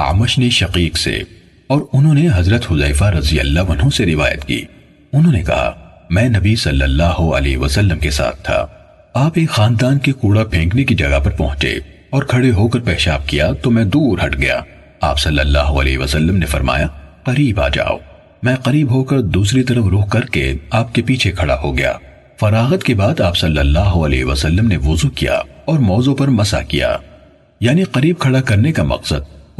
آمش نے شقیق سے اور انہوں نے حضرت حضیفہ رضی اللہ عنہ سے روایت کی۔ انہوں نے کہا، میں نبی صلی اللہ علیہ وسلم کے ساتھ تھا۔ آپ ایک خاندان کے کوڑا پھینکنے کی جگہ پر پہنچے اور کھڑے ہو کر پیشاب کیا تو میں دور ہٹ گیا۔ آپ صلی اللہ علیہ وسلم نے فرمایا، قریب آ جاؤ۔ میں قریب ہو کر دوسری طرف روح کر کے آپ کے پیچھے کھڑا ہو گیا۔ فراغت کے بعد آپ صلی اللہ علیہ وسلم نے وضو کیا اور موضوع پر مسا کیا۔ یعنی قریب کھڑا کرنے کا مقصد۔